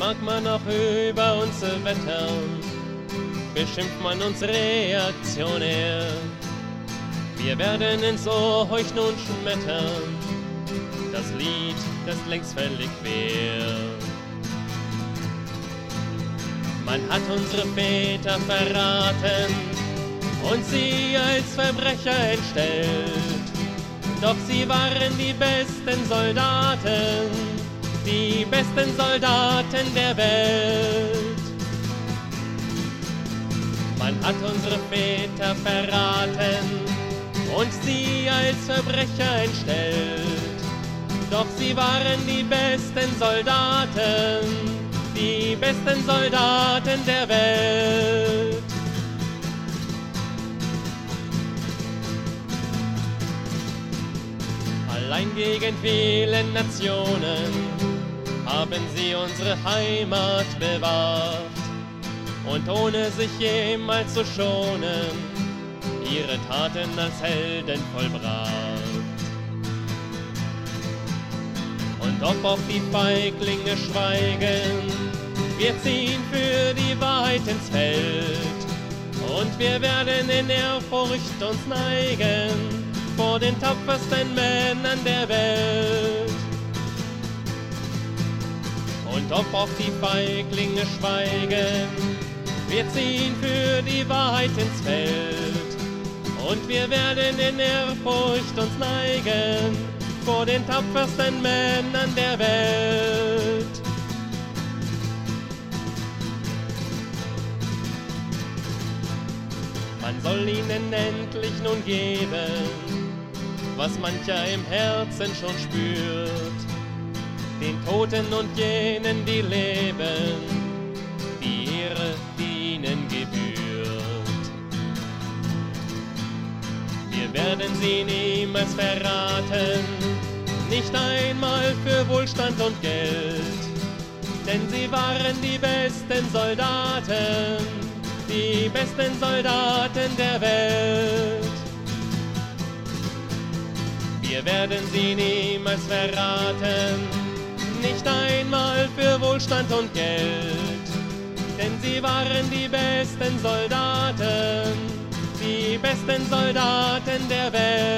Mag man auch über uns wettern, beschimpft man uns reaktionär. Wir werden ins Ohr euch nun schmettern, das Lied, das längst völlig quer. Man hat unsere Väter verraten und sie als Verbrecher entstellt. Doch sie waren die besten Soldaten, die besten Soldaten der Welt. Man hat unsere Väter verraten und sie als Verbrecher entstellt. Doch sie waren die besten Soldaten, die besten Soldaten der Welt. Allein gegen viele Nationen haben sie unsere Heimat bewahrt und ohne sich jemals zu schonen, ihre Taten als Helden vollbracht. Und ob auch die Feiglinge schweigen, wir ziehen für die Wahrheit ins Feld und wir werden in Ehrfurcht uns neigen vor den tapfersten Männern der Welt. Und ob auch die Feiglinge schweigen, wir ziehen für die Wahrheit ins Feld. Und wir werden in Ehrfurcht uns neigen vor den tapfersten Männern der Welt. Man soll ihnen endlich nun geben, was mancher im Herzen schon spürt. Den Toten und jenen, die leben, die Ehre, die ihnen gebührt. Wir werden sie niemals verraten, nicht einmal für Wohlstand und Geld, denn sie waren die besten Soldaten, die besten Soldaten der Welt. Wir werden sie niemals verraten, nicht einmal für Wohlstand und Geld, denn sie waren die besten Soldaten, die besten Soldaten der Welt.